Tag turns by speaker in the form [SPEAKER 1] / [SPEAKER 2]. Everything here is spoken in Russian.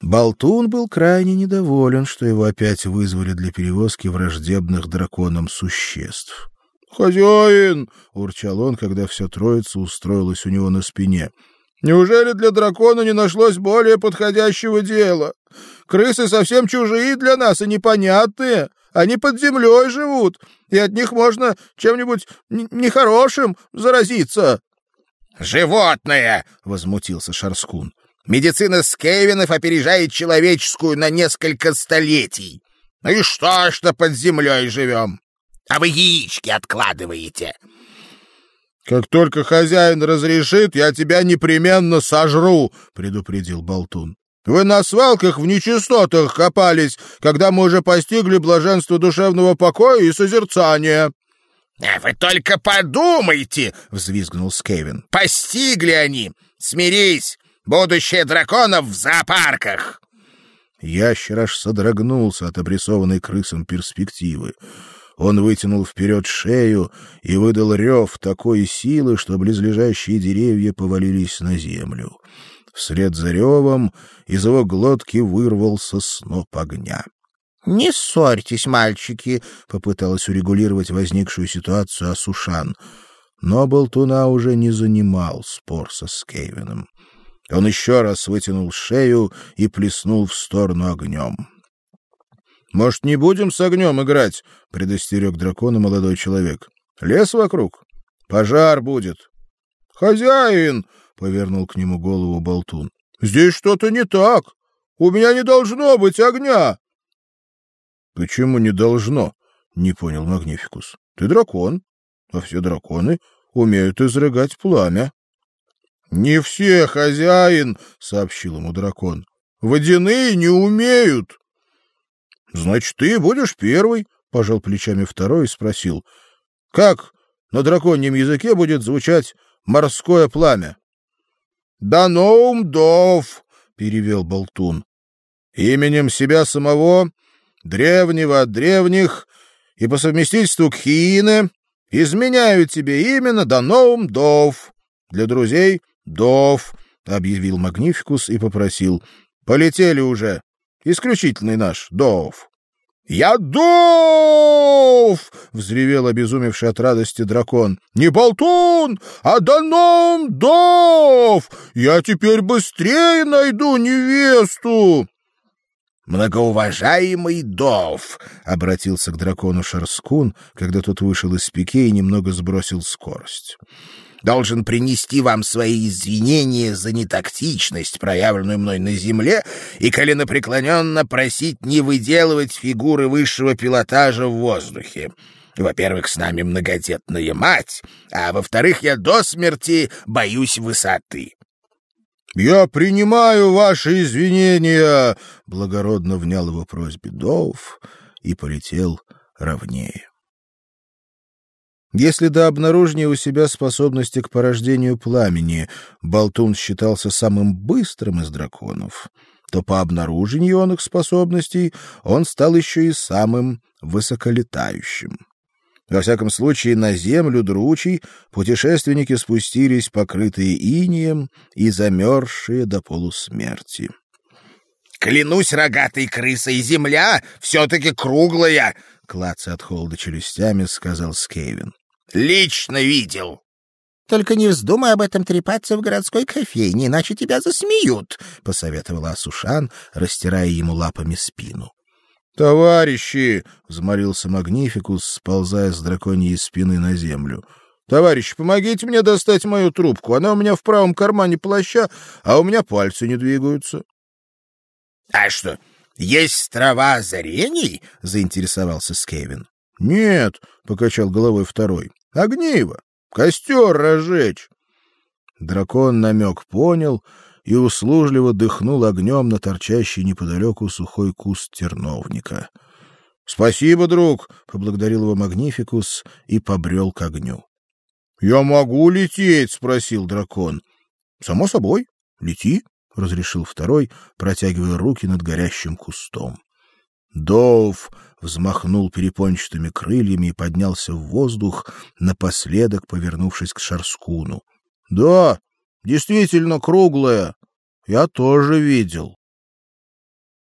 [SPEAKER 1] Болтун был крайне недоволен, что его опять вызвали для перевозки враждебных драконам существ.
[SPEAKER 2] «Хозяин!» — урчал он, когда вся троица устроилась у него на спине. «Неужели для дракона не нашлось более подходящего дела? Крысы совсем чужие для нас и непонятные. Они под землей живут, и от них можно чем-нибудь нехорошим заразиться».
[SPEAKER 3] «Животное!» — возмутился Шарскун. «Медицина Скевинов опережает человеческую на несколько столетий. Ну и что, что под землей живем? А вы яички откладываете!»
[SPEAKER 2] «Как только хозяин разрешит, я тебя непременно сожру», — предупредил Болтун. «Вы на свалках в нечистотах копались, когда мы уже постигли блаженство душевного покоя и созерцания».
[SPEAKER 3] «А вы только подумайте!» — взвизгнул Скевин. «Постигли они! Смирись! Будущее драконов в зоопарках!»
[SPEAKER 1] Ящер аж содрогнулся от обрисованной крысом перспективы. Он вытянул вперед шею и выдал рев такой силы, что близлежащие деревья повалились на землю. Вслед за ревом из его глотки вырвался сноп огня.
[SPEAKER 4] — Не ссорьтесь, мальчики, — попыталась урегулировать возникшую ситуацию Асушан.
[SPEAKER 1] Но Болтуна уже не занимал спор со Скейвеном. Он еще раз вытянул шею и плеснул в сторону огнем.
[SPEAKER 2] «Может, не будем с огнем играть?» — предостерег дракона молодой человек. «Лес вокруг. Пожар будет». «Хозяин!» — повернул к нему голову болтун. «Здесь что-то не так. У меня не должно быть огня».
[SPEAKER 1] «Почему не должно?» — не понял Магнификус. «Ты дракон, а все драконы умеют изрыгать пламя».
[SPEAKER 2] «Не все, хозяин!» — сообщил ему дракон. «Водяные не умеют».
[SPEAKER 1] Значит, ты будешь первый, пожал плечами второй и спросил: "Как на драконьем языке будет звучать морское пламя?"
[SPEAKER 2] "Даноум дов",
[SPEAKER 1] перевел болтун.
[SPEAKER 2] "Именем себя самого, древнего от древних и по совместительству Кхиины, изменяю тебе именно Даноум дов. Для друзей дов", объявил Магнификус и попросил: "Полетели уже. Исключительный наш Доуф. «Я Доуф!» — взревел обезумевший от радости дракон. «Не болтун, а Даном Доуф! Я теперь быстрее найду невесту!»
[SPEAKER 3] «Многоуважаемый Дов!» — обратился к дракону Шарскун, когда тот вышел из пике и немного сбросил скорость должен принести вам свои извинения за нетактичность, проявленную мной на земле, и коленопреклоненно просить не выделывать фигуры высшего пилотажа в воздухе. Во-первых, с нами многодетная мать, а во-вторых, я до смерти боюсь высоты.
[SPEAKER 2] «Я принимаю ваши извинения!» — благородно внял его просьбе Доуф и полетел ровнее.
[SPEAKER 1] Если до обнаружения у себя способности к порождению пламени Болтун считался самым быстрым из драконов, то по обнаружению он их способностей он стал еще и самым высоколетающим. Во всяком случае, на землю дручей путешественники спустились, покрытые инием и замерзшие до полусмерти.
[SPEAKER 3] «Клянусь рогатой крысой, земля все-таки круглая!» — клаца от холода челюстями, сказал Скейвин. Лично видел.
[SPEAKER 4] Только не вздумай об этом трепаться в городской кофейне, иначе тебя засмеют, посоветовала Асушан, растирая ему лапами спину.
[SPEAKER 1] Товарищи, взмолился Магнификус, сползая с драконьей спины на землю. Товарищи, помогите мне достать мою трубку. Она у меня в правом кармане плаща, а у меня пальцы не двигаются.
[SPEAKER 3] А что, есть трава озарений? заинтересовался Скевин.
[SPEAKER 1] Нет, покачал головой второй. Огниво! Костер разжечь!» Дракон намек понял и услужливо дыхнул огнем на торчащий неподалеку сухой куст терновника. «Спасибо, друг!» — поблагодарил его Магнификус и побрел к огню.
[SPEAKER 2] «Я могу лететь?» — спросил дракон.
[SPEAKER 1] «Само собой, лети», — разрешил второй, протягивая руки над горящим кустом. Дов взмахнул перепончатыми крыльями и поднялся в воздух, напоследок повернувшись к Шарскуну. — Да, действительно круглая. Я тоже видел.